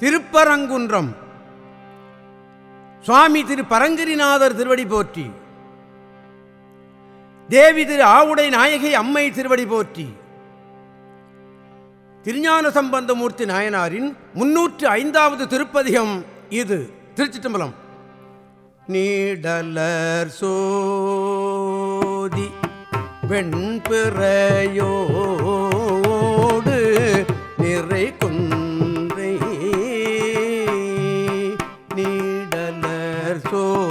திருப்பரங்குன்றம். சுவாமி திரு பரங்கரிநாதர் திருவடி போற்றி. தேவி திரு ஆவுடை நாயகி அம்மை திருவடி போற்றி. திருஞான சம்பந்தமூர்த்தி நாயனாரின் முன்னூற்று ஐந்தாவது திருப்பதிகம் இது. திருச்சிட்டம்பலம் நீடலர் சோதி வெண்பிறையோடு நிறை கொண்டு நீடலர்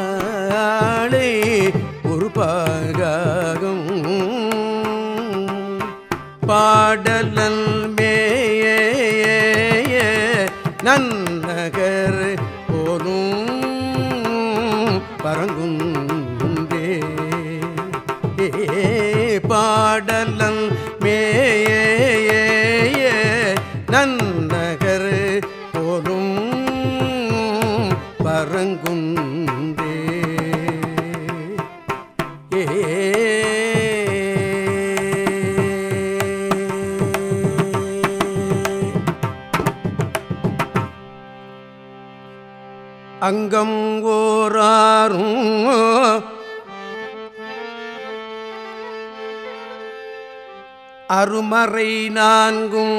அணிகிழையாளை ஒரு பாகம் பாடலல் மேய நன் அங்கம் ஓராரும் அருமறை நான்கும்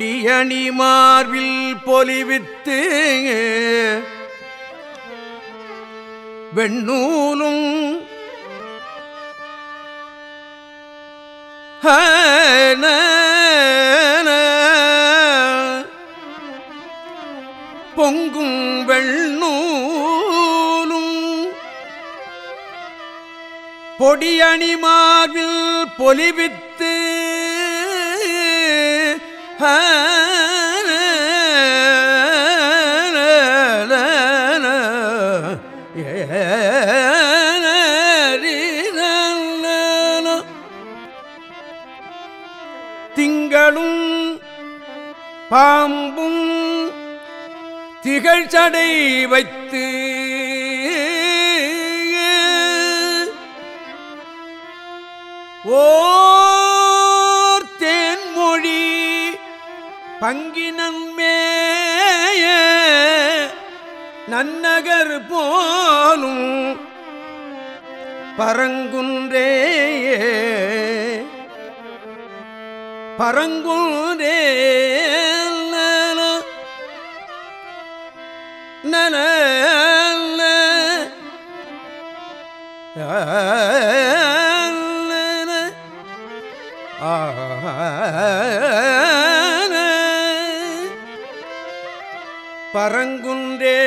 கொடியணி மார்பில் பொலிவித்து வெண்ணூலும் பொங்கும் வெண்ணூலும் பொடியணி மார்பில் பொலிவித்து திங்களும் பாம்பும் திகழ்ச்சடை வைத்து ஓர் தேன்மொழி பங்கினன்மேய நன்னகர் போலும் பரங்குன்றேயே. பரங்குன்றே. நன பரங்குன்றே.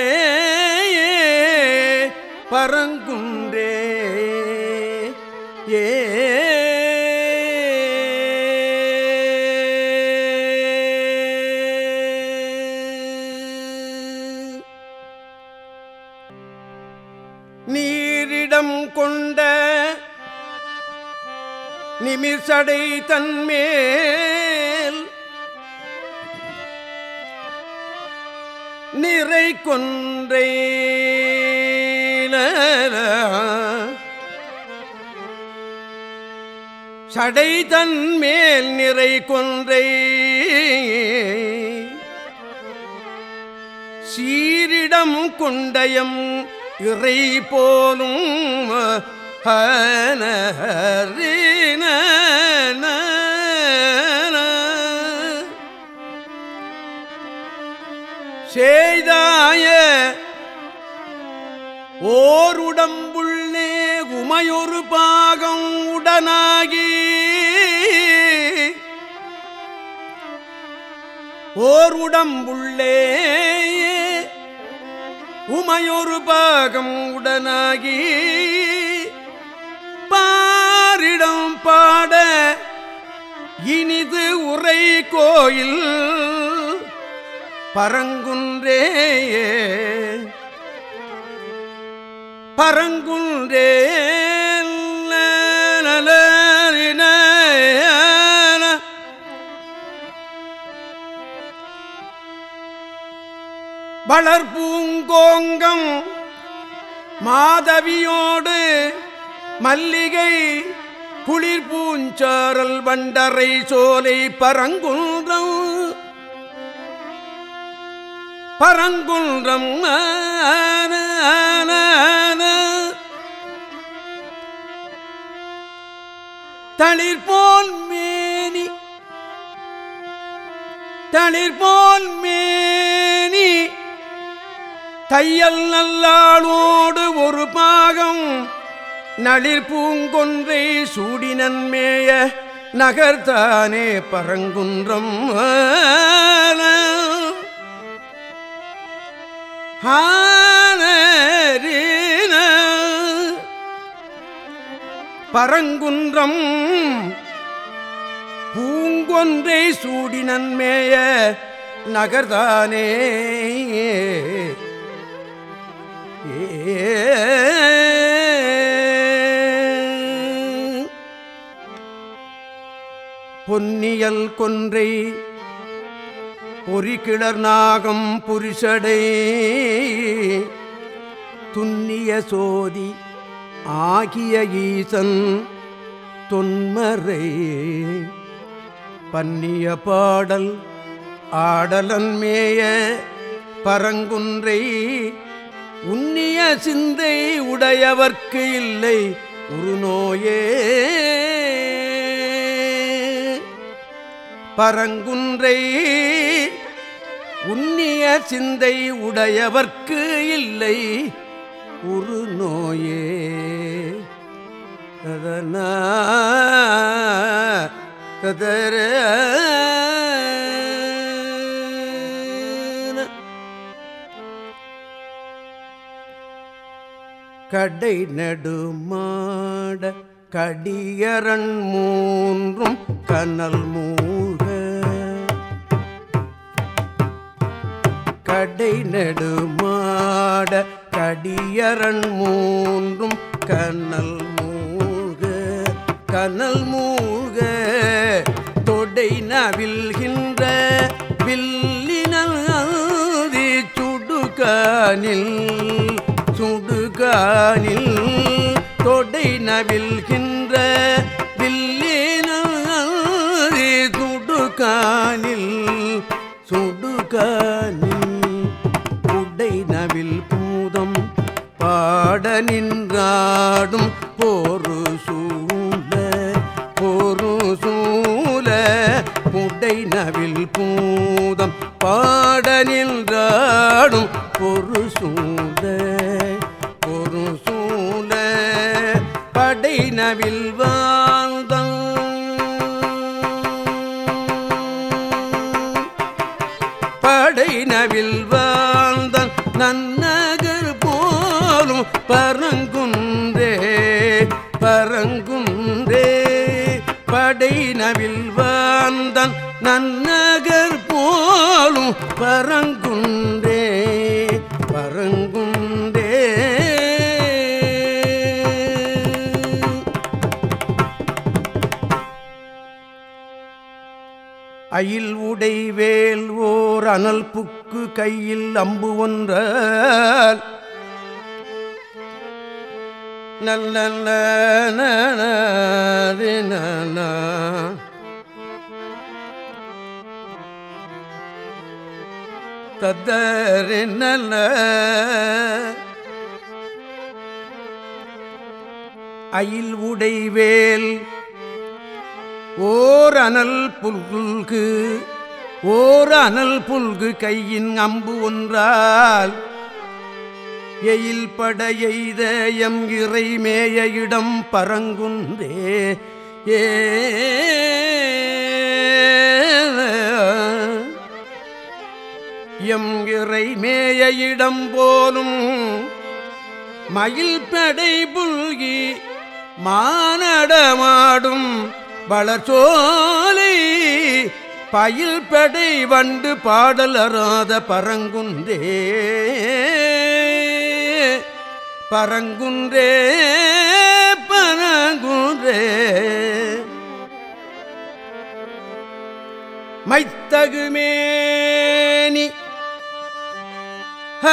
பரங்குன்றே. நீரிடம் கொண்ட நிமிசடை தன்மேல் நிறை கொன்றை சடை தன்மேல் நிறை கொன்றை சீரிடம் கொண்டயம் இறை போலும் ஹனரின செய்தாய ஓருடம்புள்ளே உமையொரு பாகம் உடனாகி ஓருடம்புள்ளே உமையொரு பாகம் உடனாகி பாரிடம் பாட இனிது உரை கோயில் பரங்குன்றே. பரங்குன்றே. வளர்பூங்கோங்கம் மாதவியோடு மல்லிகை குளிர் பூஞ்சாரல் வண்டரை சோலை பரங்குன்றம். பரங்குன்றம் ஆன, ஆன, ஆன. தளிர்போல் மேனி தளிர்போல் மேனி. தையல் நல்லாளோடு ஒரு பாகம் நளிர் பூங்கொன்றை சூடினன்மேய நகர்தானே பரங்குன்றம் பரங்குன்றம் பூங்கொன்றை சூடினன்மேய நகர்தானே ஏ பொன்னியல் கொன்றை பொறிகிளர் நாகம் புரிஷடை துன்னிய சோதி ஆகிய ஈசன் தொன்மறை. பன்னிய பாடல் ஆடலன் மேய பரங்குன்றை உன்னிய சிந்தை உடையவர்க்கு இல்லை உருநோயே பரங்குன்றை உன்னிய சிந்தை உடையவர்க்கு இல்லை உரு நோயே. அதனா கதர. கடை நடுமாட கடியரன் மூன்றும் கனல் மூக கடை நடுமாட கடியரன் மூன்றும் கனல் மூக கனல் மூக தொடை நவில்கின்ற வில்லினல் சுடுகானில் சுடு சுடுகானில் தொடை நவில்கின்ற வில்லினல் அந்தி சுடுகானில் சுடுகானில் உடை நவில் பூதம் பாட நின்றாடும் போரு சூழ போரு சூழ உடை நவில் பூதம் பாட நின்றாடும் பொரு படை வாழ்ந்தம் படையினவில் வாழ்ந்தன் நன்னகர் போலும் பரங்குன்றே பரங்குன்றே. படையினவில் வாழ்ந்தன் நன்னகர் போலும் பரங்குன்றே பரங்கு அயில் உடைவேல் ஓர் அனல் புக்கு கையில் அம்பு ஒன்ற நல்ல தத்தரி நல்ல அயில் உடைவேல் ஓர் அனல் புல்கு ஓர் அனல் புல்கு கையின் அம்பு ஒன்றால் எயில் படையெய்த எம் இறை மேய இடம் பரங்குன்றே ஏ எம் இறை மேய இடம் போலும் மயில் படை புல்கி மானடமாடும் வளர்ச்சோலை பயில் படை வண்டு பாடல் அறாத பரங்குன்றே. பரங்குன்றே பரங்குன்றே. மைத்தகுமேனி ஹ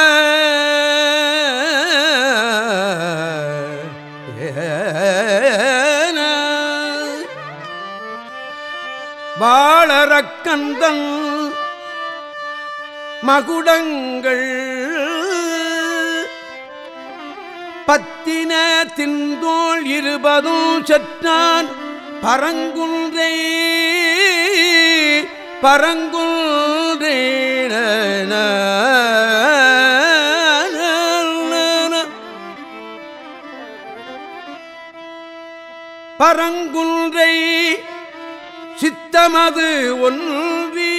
வாழறக்கந்தன் மகுடங்கள் பத்தின தின்தோள் இருபதும் சற்றான் பரங்குன்றை பரங்குன்றே பரங்குன்றை சித்தமது ஒன்றி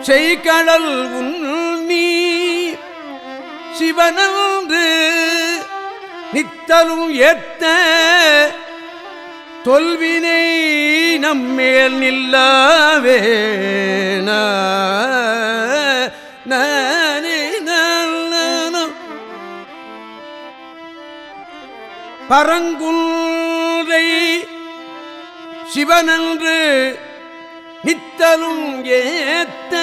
செய்கடல் உன்னி சிவனன்று நித்தலும் ஏத்த. தொல்வினை நம்மேல் நில்லாவே. பரங்குன்றை சிவனன்று நித்தலும் ஏத்த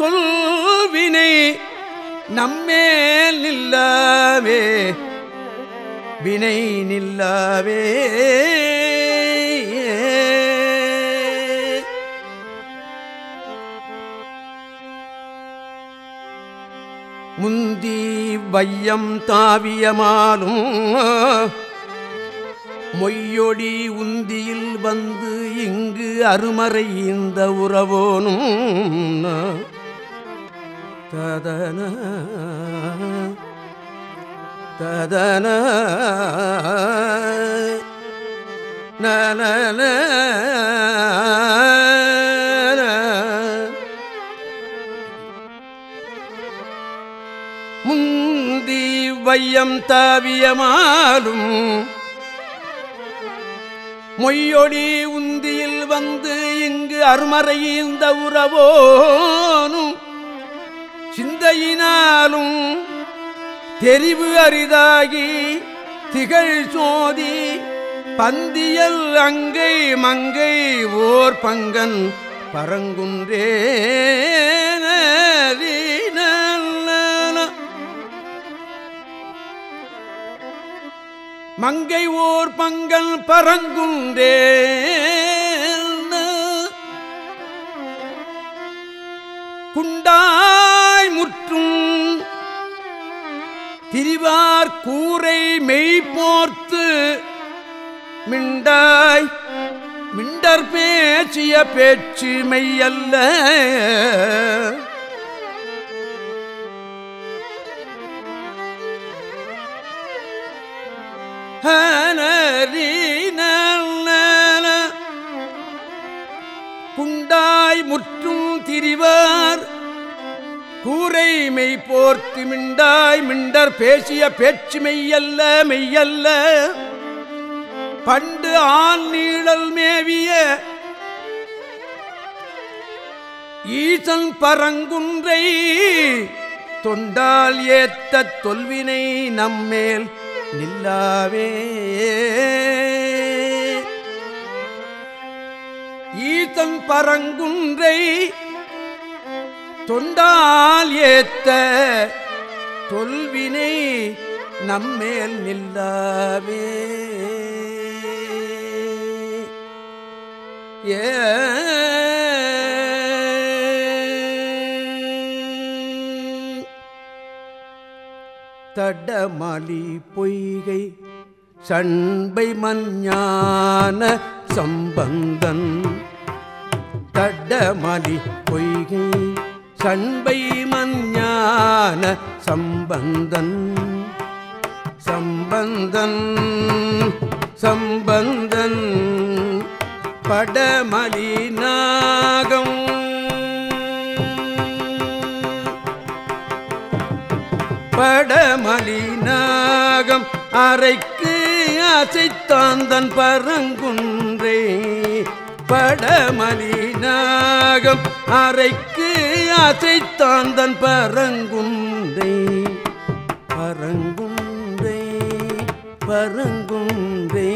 தொல்வினை நம்மேல் நில்லாவே வினை நில்லாவே. முந்தி வையம் தாவியமாலும் மொய்யொடி உந்தியில் வந்து இங்கு அருமறை இந்த உறவோனும் ததன ததன நன முந்தி வையம் தாவியமாலும் மொய்யொடி உந்தியில் வந்து இங்கு அருமறையிந்த உறவோனும் சிந்தையினாலும் தெரிவு அரிதாகி திகழ் சோதி பந்தியல் அங்கை மங்கை ஓர் பங்கன் பரங்குன்றே மங்கை ஓர் பங்கல் பரங்குன்றே குண்டாய் முற்றும் திரிவார் கூரை மெய்போர்த்து மிண்டாய் மிண்டர் பேச்சிய பேச்சு மெய்யல்ல. குண்டாய் முற்றும் திரிவார். கூரை மெய் போர்த்து மிண்டாய் மிண்டர் பேசிய பேச்சு மெய்யல்ல மெய்யல்ல. பண்டு ஆண் நீழல் மேவிய ஈசன் பரங்குன்றை தொண்டால் ஏத்த தொல்வினை நம்மேல் நில்லாவே. ஈசன் பரங்குன்றை தொண்டால் ஏத்த தொல்வினை நம்மேல் நில்லாவே. ஏ சடமலி பொய்கை சண்பை மஞ்ஞான சம்பந்தன். தடமலி பொய்கை சண்பை மஞ்ஞான சம்பந்தன். சம்பந்தன் சம்பந்தன் படமலி நாகம். படமலிநாகம் அரைக்கு அசைத்தாந்தன் பரங்குன்றே. படமலிநாகம் அரைக்கு அசைத்தாந்தன் பரங்குன்றே. பரங்குன்றே பரங்குன்றே.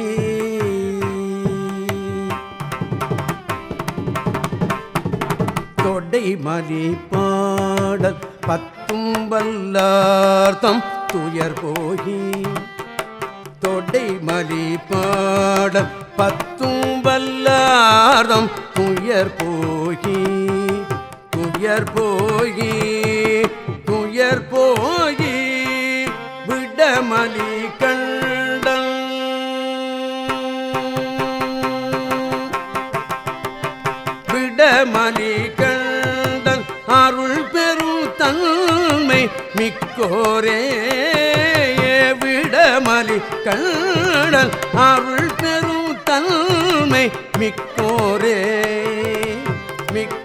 தொடை மலி பாடல் பத்தும் வல்லார்த்தம் துயர் போகி. தொடை மலி பாடல் பத்தும் வல்லார்த்தம் துயர் போகி. துயர் போகி துயர் போகி. விடமலி கண் மிக்கோரே விடமலி கண்ணல் அருள் பெரும் தன்மை மிக்கோரே மிக்க